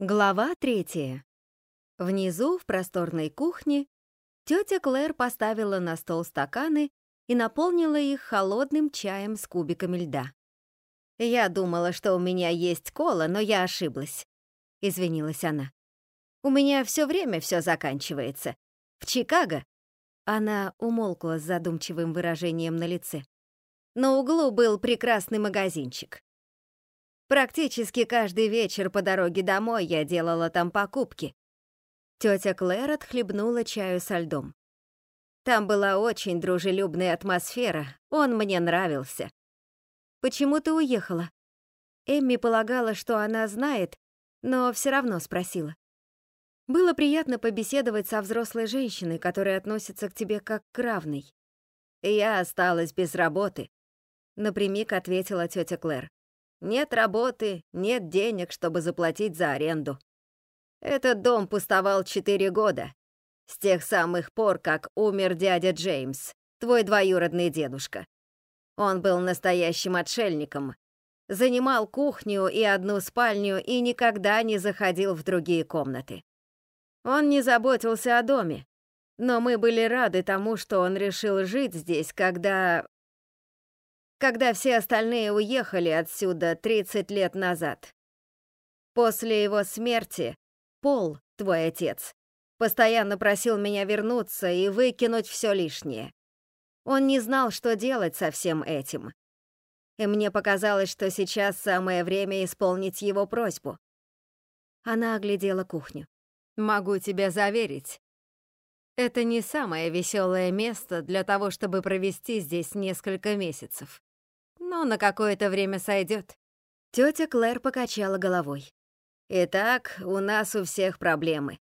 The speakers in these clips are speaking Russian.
Глава третья. Внизу, в просторной кухне, тетя Клэр поставила на стол стаканы и наполнила их холодным чаем с кубиками льда. «Я думала, что у меня есть кола, но я ошиблась», — извинилась она. «У меня все время все заканчивается. В Чикаго...» Она умолкла с задумчивым выражением на лице. На углу был прекрасный магазинчик. Практически каждый вечер по дороге домой я делала там покупки. Тетя Клэр отхлебнула чаю со льдом. Там была очень дружелюбная атмосфера, он мне нравился. «Почему ты уехала?» Эмми полагала, что она знает, но все равно спросила. Было приятно побеседовать со взрослой женщиной, которая относится к тебе как к равной. «Я осталась без работы», — напрямик ответила тетя Клэр. Нет работы, нет денег, чтобы заплатить за аренду. Этот дом пустовал четыре года, с тех самых пор, как умер дядя Джеймс, твой двоюродный дедушка. Он был настоящим отшельником, занимал кухню и одну спальню и никогда не заходил в другие комнаты. Он не заботился о доме, но мы были рады тому, что он решил жить здесь, когда когда все остальные уехали отсюда 30 лет назад. После его смерти Пол, твой отец, постоянно просил меня вернуться и выкинуть все лишнее. Он не знал, что делать со всем этим. И мне показалось, что сейчас самое время исполнить его просьбу. Она оглядела кухню. «Могу тебя заверить, это не самое веселое место для того, чтобы провести здесь несколько месяцев но на какое-то время сойдет. Тетя Клэр покачала головой. Итак, у нас у всех проблемы.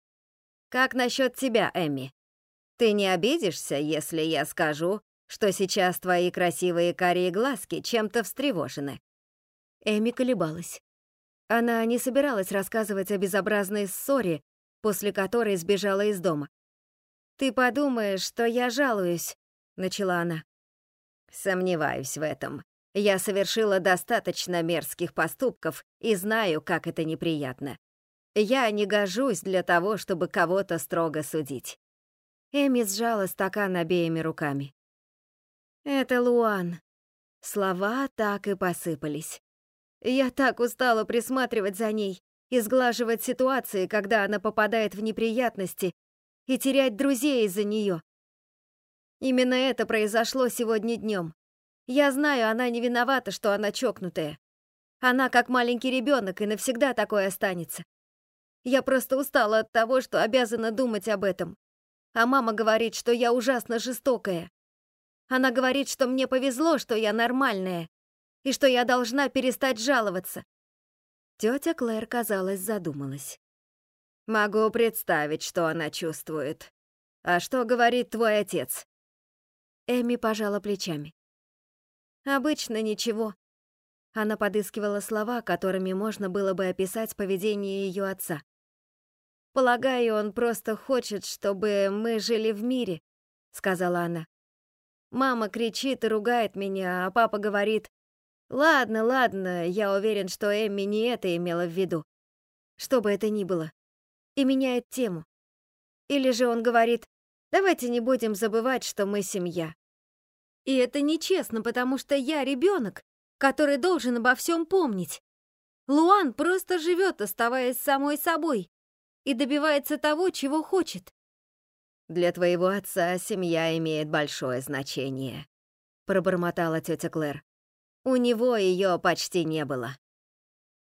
Как насчет тебя, Эми? Ты не обидишься, если я скажу, что сейчас твои красивые карие глазки чем-то встревожены? Эми колебалась. Она не собиралась рассказывать о безобразной ссоре, после которой сбежала из дома. «Ты подумаешь, что я жалуюсь», — начала она. «Сомневаюсь в этом. Я совершила достаточно мерзких поступков и знаю, как это неприятно. Я не гожусь для того, чтобы кого-то строго судить. Эми сжала стакан обеими руками. Это Луан. Слова так и посыпались. Я так устала присматривать за ней и сглаживать ситуации, когда она попадает в неприятности, и терять друзей из-за нее. Именно это произошло сегодня днем. Я знаю, она не виновата, что она чокнутая. Она как маленький ребенок и навсегда такой останется. Я просто устала от того, что обязана думать об этом. А мама говорит, что я ужасно жестокая. Она говорит, что мне повезло, что я нормальная, и что я должна перестать жаловаться. Тетя Клэр, казалось, задумалась. Могу представить, что она чувствует. А что говорит твой отец? Эми пожала плечами. Обычно ничего. Она подыскивала слова, которыми можно было бы описать поведение ее отца. «Полагаю, он просто хочет, чтобы мы жили в мире», — сказала она. «Мама кричит и ругает меня, а папа говорит, «Ладно, ладно, я уверен, что Эмми не это имела в виду. Что бы это ни было. И меняет тему. Или же он говорит, давайте не будем забывать, что мы семья. И это нечестно, потому что я ребенок, который должен обо всем помнить. Луан просто живет, оставаясь самой собой, и добивается того, чего хочет. Для твоего отца семья имеет большое значение, пробормотала тетя Клэр. У него ее почти не было.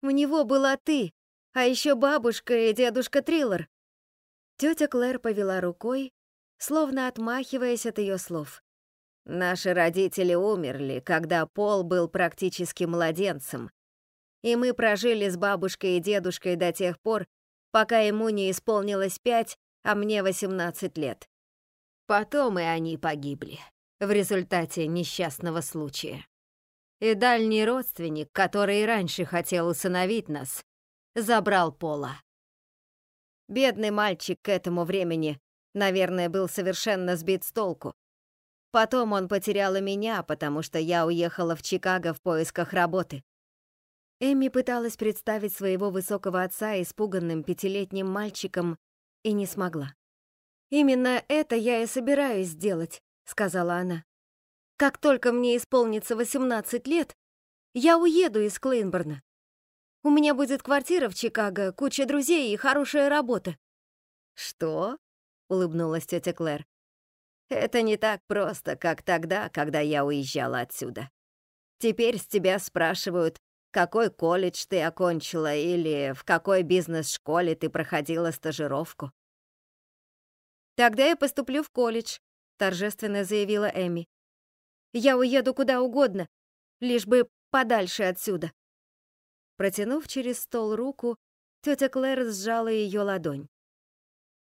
У него была ты, а еще бабушка и дедушка Триллер. Тетя Клэр повела рукой, словно отмахиваясь от ее слов. Наши родители умерли, когда Пол был практически младенцем, и мы прожили с бабушкой и дедушкой до тех пор, пока ему не исполнилось пять, а мне 18 лет. Потом и они погибли в результате несчастного случая. И дальний родственник, который раньше хотел усыновить нас, забрал Пола. Бедный мальчик к этому времени, наверное, был совершенно сбит с толку, Потом он потерял и меня, потому что я уехала в Чикаго в поисках работы. Эми пыталась представить своего высокого отца испуганным пятилетним мальчиком и не смогла. «Именно это я и собираюсь сделать», — сказала она. «Как только мне исполнится 18 лет, я уеду из Клейнборна. У меня будет квартира в Чикаго, куча друзей и хорошая работа». «Что?» — улыбнулась тетя Клэр. «Это не так просто, как тогда, когда я уезжала отсюда. Теперь с тебя спрашивают, какой колледж ты окончила или в какой бизнес-школе ты проходила стажировку. «Тогда я поступлю в колледж», — торжественно заявила Эми. «Я уеду куда угодно, лишь бы подальше отсюда». Протянув через стол руку, тетя Клэр сжала ее ладонь.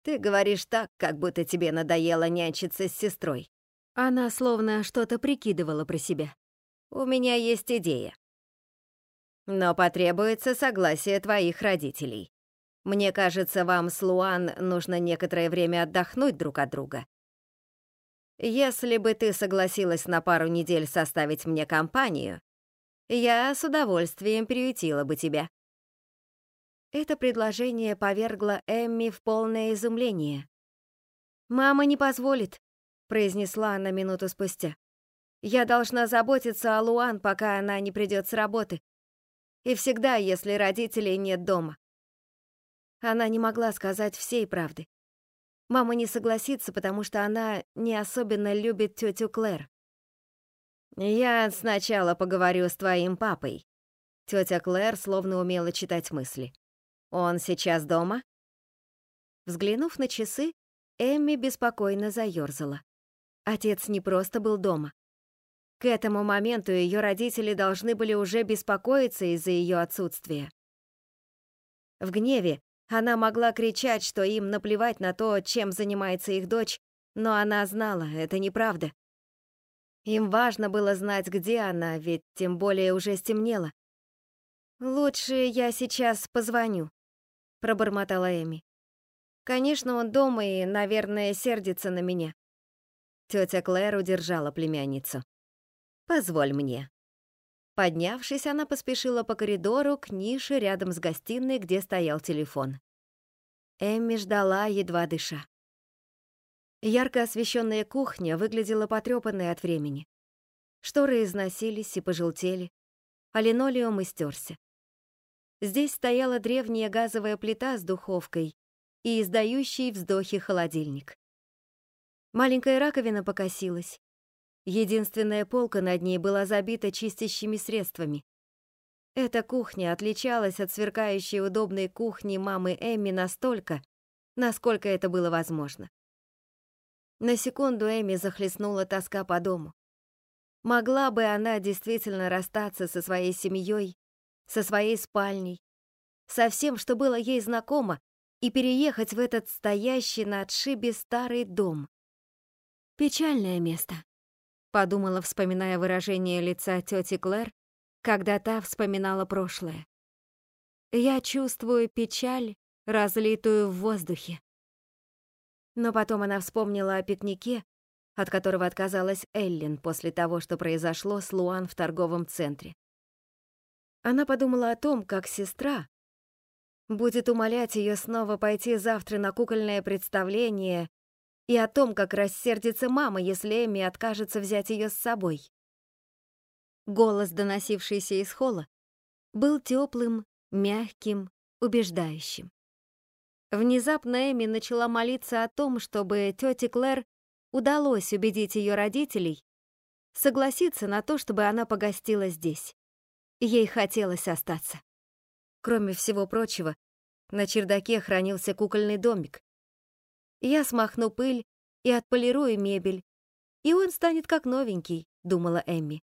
«Ты говоришь так, как будто тебе надоело нянчиться с сестрой». Она словно что-то прикидывала про себя. «У меня есть идея. Но потребуется согласие твоих родителей. Мне кажется, вам с Луан нужно некоторое время отдохнуть друг от друга. Если бы ты согласилась на пару недель составить мне компанию, я с удовольствием приютила бы тебя». Это предложение повергло Эмми в полное изумление. «Мама не позволит», — произнесла она минуту спустя. «Я должна заботиться о Луан, пока она не придет с работы. И всегда, если родителей нет дома. Она не могла сказать всей правды. Мама не согласится, потому что она не особенно любит тетю Клэр. «Я сначала поговорю с твоим папой». Тетя Клэр словно умела читать мысли. «Он сейчас дома?» Взглянув на часы, Эмми беспокойно заёрзала. Отец не просто был дома. К этому моменту ее родители должны были уже беспокоиться из-за ее отсутствия. В гневе она могла кричать, что им наплевать на то, чем занимается их дочь, но она знала, это неправда. Им важно было знать, где она, ведь тем более уже стемнело. «Лучше я сейчас позвоню», — пробормотала Эми. «Конечно, он дома и, наверное, сердится на меня». Тетя Клэр удержала племянницу. Позволь мне». Поднявшись, она поспешила по коридору к нише рядом с гостиной, где стоял телефон. Эмми ждала, едва дыша. Ярко освещенная кухня выглядела потрепанной от времени. Шторы износились и пожелтели, а линолеум истерся. Здесь стояла древняя газовая плита с духовкой и издающий вздохи холодильник. Маленькая раковина покосилась, Единственная полка над ней была забита чистящими средствами. Эта кухня отличалась от сверкающей удобной кухни мамы Эмми настолько, насколько это было возможно. На секунду Эми захлестнула тоска по дому. Могла бы она действительно расстаться со своей семьей, со своей спальней, со всем, что было ей знакомо, и переехать в этот стоящий на отшибе старый дом. Печальное место подумала, вспоминая выражение лица тети Клэр, когда та вспоминала прошлое. Я чувствую печаль, разлитую в воздухе. Но потом она вспомнила о пикнике, от которого отказалась Эллен после того, что произошло с Луан в торговом центре. Она подумала о том, как сестра будет умолять ее снова пойти завтра на кукольное представление и о том, как рассердится мама, если Эми откажется взять ее с собой. Голос, доносившийся из холла, был теплым, мягким, убеждающим. Внезапно Эми начала молиться о том, чтобы тете Клэр удалось убедить ее родителей согласиться на то, чтобы она погостила здесь. Ей хотелось остаться. Кроме всего прочего, на чердаке хранился кукольный домик, я смахну пыль и отполирую мебель, и он станет как новенький, думала Эмми.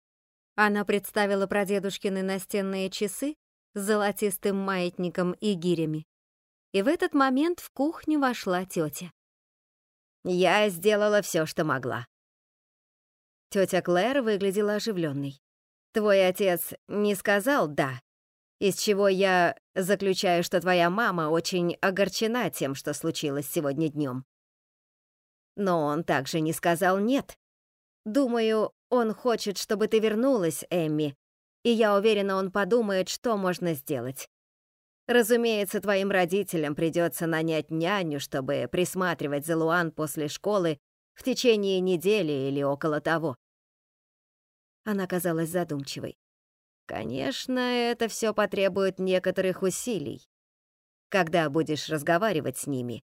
Она представила прадедушкины настенные часы с золотистым маятником и гирями. И в этот момент в кухню вошла тетя. «Я сделала все, что могла». Тетя Клэр выглядела оживленной. «Твой отец не сказал «да», из чего я заключаю, что твоя мама очень огорчена тем, что случилось сегодня днем. Но он также не сказал «нет». Думаю, он хочет, чтобы ты вернулась, Эмми, И я уверена, он подумает, что можно сделать. Разумеется, твоим родителям придется нанять няню, чтобы присматривать за Луан после школы в течение недели или около того. Она казалась задумчивой. Конечно, это все потребует некоторых усилий. Когда будешь разговаривать с ними,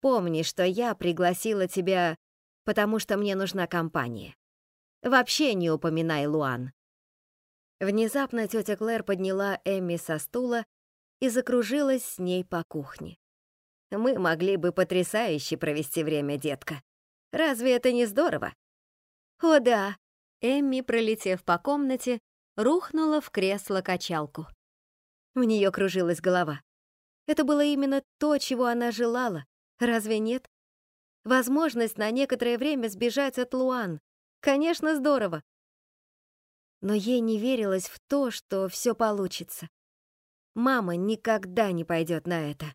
помни, что я пригласила тебя, потому что мне нужна компания. Вообще не упоминай Луан. Внезапно тетя Клэр подняла Эмми со стула и закружилась с ней по кухне. Мы могли бы потрясающе провести время, детка. Разве это не здорово? О да. Эмми, пролетев по комнате, рухнула в кресло-качалку. У нее кружилась голова. Это было именно то, чего она желала. Разве нет? Возможность на некоторое время сбежать от Луан. Конечно, здорово. Но ей не верилось в то, что все получится. Мама никогда не пойдет на это.